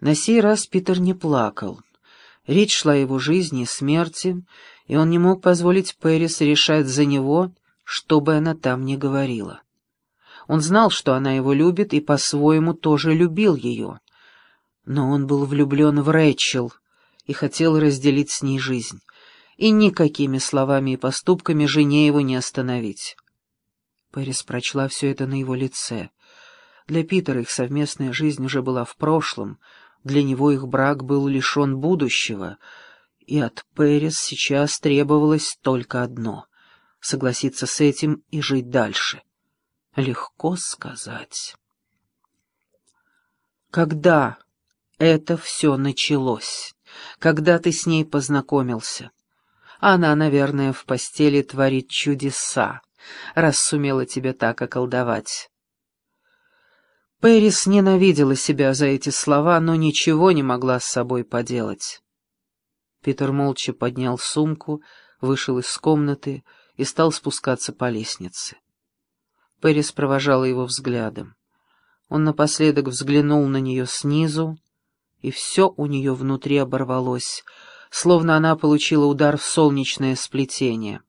На сей раз Питер не плакал. Речь шла о его жизни и смерти, и он не мог позволить Пэрис решать за него, что бы она там ни говорила. Он знал, что она его любит, и по-своему тоже любил ее. Но он был влюблен в Рэчел и хотел разделить с ней жизнь. И никакими словами и поступками жене его не остановить. Пэрис прочла все это на его лице. Для Питера их совместная жизнь уже была в прошлом, для него их брак был лишен будущего, и от Пэрис сейчас требовалось только одно — согласиться с этим и жить дальше. Легко сказать. Когда это все началось? Когда ты с ней познакомился? Она, наверное, в постели творит чудеса, раз сумела тебя так околдовать. Пэрис ненавидела себя за эти слова, но ничего не могла с собой поделать. Питер молча поднял сумку, вышел из комнаты и стал спускаться по лестнице. Пэрис провожала его взглядом. Он напоследок взглянул на нее снизу, и все у нее внутри оборвалось, словно она получила удар в солнечное сплетение.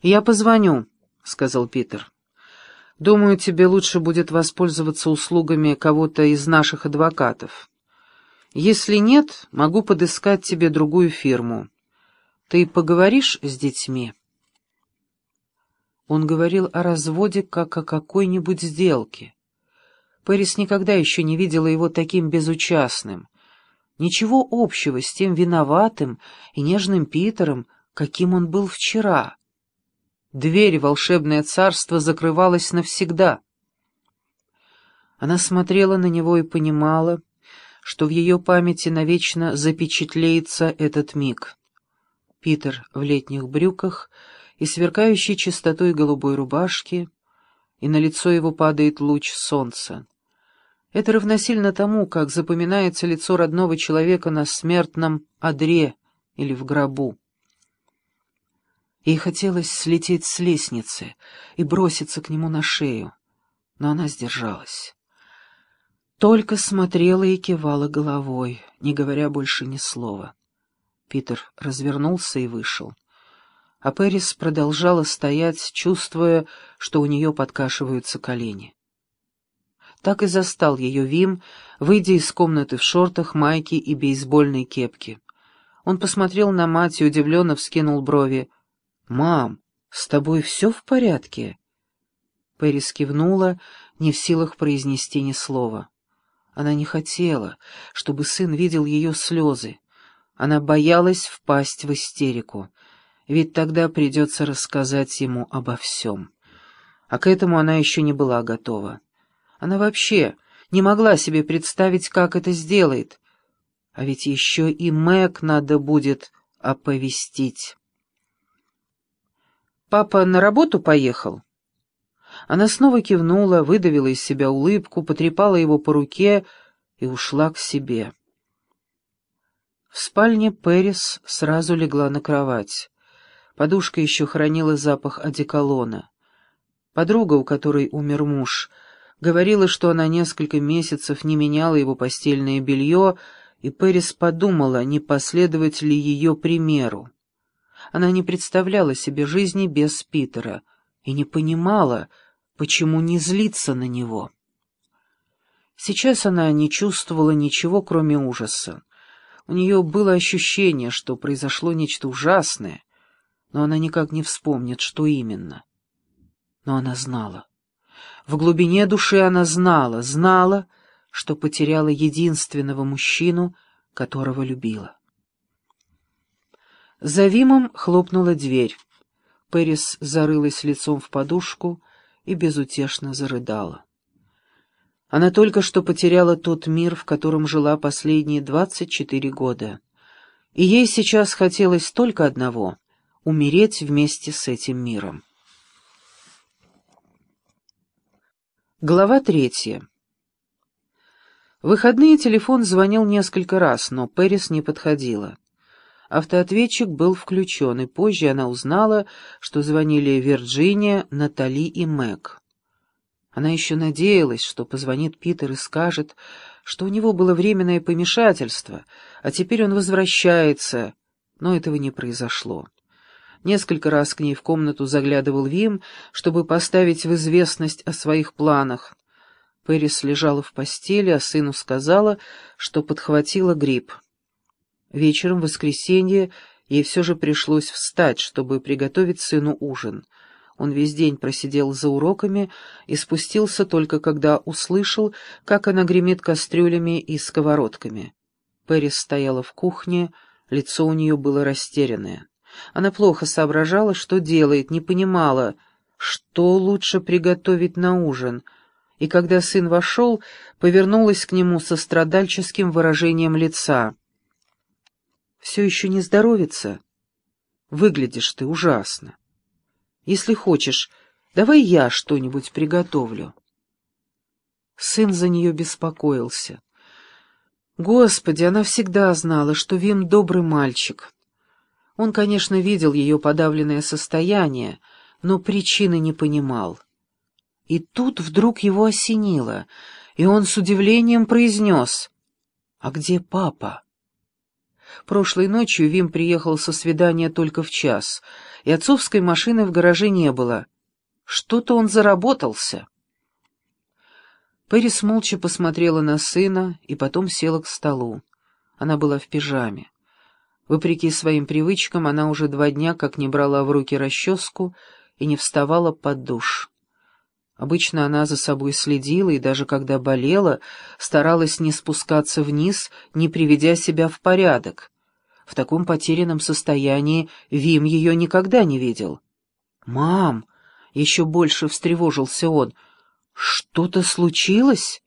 «Я позвоню», — сказал Питер. «Думаю, тебе лучше будет воспользоваться услугами кого-то из наших адвокатов. Если нет, могу подыскать тебе другую фирму. Ты поговоришь с детьми?» Он говорил о разводе как о какой-нибудь сделке. Пэрис никогда еще не видела его таким безучастным. Ничего общего с тем виноватым и нежным Питером, каким он был вчера. Дверь волшебное царство закрывалась навсегда. Она смотрела на него и понимала, что в ее памяти навечно запечатлеется этот миг. Питер в летних брюках — и сверкающей чистотой голубой рубашки, и на лицо его падает луч солнца. Это равносильно тому, как запоминается лицо родного человека на смертном одре или в гробу. Ей хотелось слететь с лестницы и броситься к нему на шею, но она сдержалась. Только смотрела и кивала головой, не говоря больше ни слова. Питер развернулся и вышел а Пэрис продолжала стоять, чувствуя, что у нее подкашиваются колени. Так и застал ее Вим, выйдя из комнаты в шортах, майке и бейсбольной кепке. Он посмотрел на мать и удивленно вскинул брови. «Мам, с тобой все в порядке?» Пэрис кивнула, не в силах произнести ни слова. Она не хотела, чтобы сын видел ее слезы. Она боялась впасть в истерику ведь тогда придется рассказать ему обо всем. А к этому она еще не была готова. Она вообще не могла себе представить, как это сделает. А ведь еще и Мэг надо будет оповестить. «Папа на работу поехал?» Она снова кивнула, выдавила из себя улыбку, потрепала его по руке и ушла к себе. В спальне Пэрис сразу легла на кровать. Подушка еще хранила запах одеколона. Подруга, у которой умер муж, говорила, что она несколько месяцев не меняла его постельное белье, и Пэрис подумала, не последовать ли ее примеру. Она не представляла себе жизни без Питера и не понимала, почему не злиться на него. Сейчас она не чувствовала ничего, кроме ужаса. У нее было ощущение, что произошло нечто ужасное, но она никак не вспомнит, что именно. Но она знала. В глубине души она знала, знала, что потеряла единственного мужчину, которого любила. За Вимом хлопнула дверь. Пэрис зарылась лицом в подушку и безутешно зарыдала. Она только что потеряла тот мир, в котором жила последние двадцать четыре года. И ей сейчас хотелось только одного умереть вместе с этим миром. Глава третья. В выходные телефон звонил несколько раз, но Пэрис не подходила. Автоответчик был включен, и позже она узнала, что звонили Вирджиния, Натали и Мэг. Она еще надеялась, что позвонит Питер и скажет, что у него было временное помешательство, а теперь он возвращается, но этого не произошло. Несколько раз к ней в комнату заглядывал Вим, чтобы поставить в известность о своих планах. Пэрис лежала в постели, а сыну сказала, что подхватила грипп. Вечером в воскресенье ей все же пришлось встать, чтобы приготовить сыну ужин — он весь день просидел за уроками и спустился только когда услышал, как она гремит кастрюлями и сковородками. Пэрис стояла в кухне, лицо у нее было растерянное. Она плохо соображала, что делает, не понимала, что лучше приготовить на ужин, и когда сын вошел, повернулась к нему со страдальческим выражением лица. «Все еще не здоровится? Выглядишь ты ужасно». Если хочешь, давай я что-нибудь приготовлю. Сын за нее беспокоился. Господи, она всегда знала, что Вим добрый мальчик. Он, конечно, видел ее подавленное состояние, но причины не понимал. И тут вдруг его осенило, и он с удивлением произнес «А где папа?» Прошлой ночью Вим приехал со свидания только в час, и отцовской машины в гараже не было. Что-то он заработался. Пэрис молча посмотрела на сына и потом села к столу. Она была в пижаме. Вопреки своим привычкам, она уже два дня как не брала в руки расческу и не вставала под душ. Обычно она за собой следила и даже когда болела, старалась не спускаться вниз, не приведя себя в порядок. В таком потерянном состоянии Вим ее никогда не видел. «Мам!» — еще больше встревожился он. «Что-то случилось?»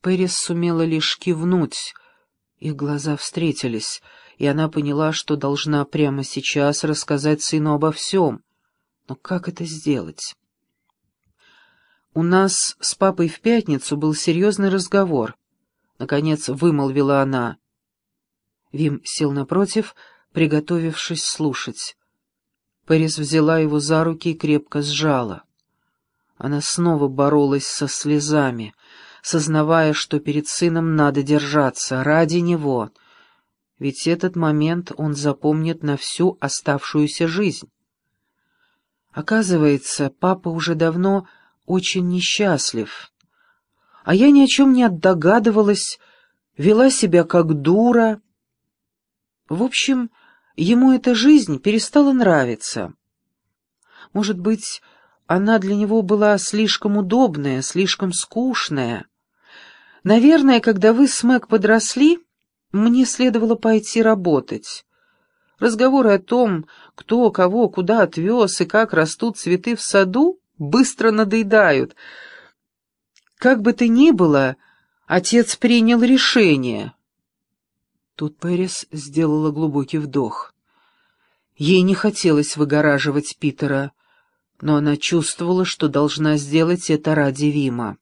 Пэрис сумела лишь кивнуть. Их глаза встретились, и она поняла, что должна прямо сейчас рассказать сыну обо всем. Но как это сделать? «У нас с папой в пятницу был серьезный разговор», — наконец вымолвила она. Вим сел напротив, приготовившись слушать. Пэрис взяла его за руки и крепко сжала. Она снова боролась со слезами, сознавая, что перед сыном надо держаться ради него, ведь этот момент он запомнит на всю оставшуюся жизнь. Оказывается, папа уже давно очень несчастлив. А я ни о чем не догадывалась, вела себя как дура, в общем, ему эта жизнь перестала нравиться. Может быть, она для него была слишком удобная, слишком скучная. Наверное, когда вы с Мэг подросли, мне следовало пойти работать. Разговоры о том, кто кого куда отвез и как растут цветы в саду, быстро надоедают. Как бы то ни было, отец принял решение — Тут Пэрис сделала глубокий вдох. Ей не хотелось выгораживать Питера, но она чувствовала, что должна сделать это ради Вима.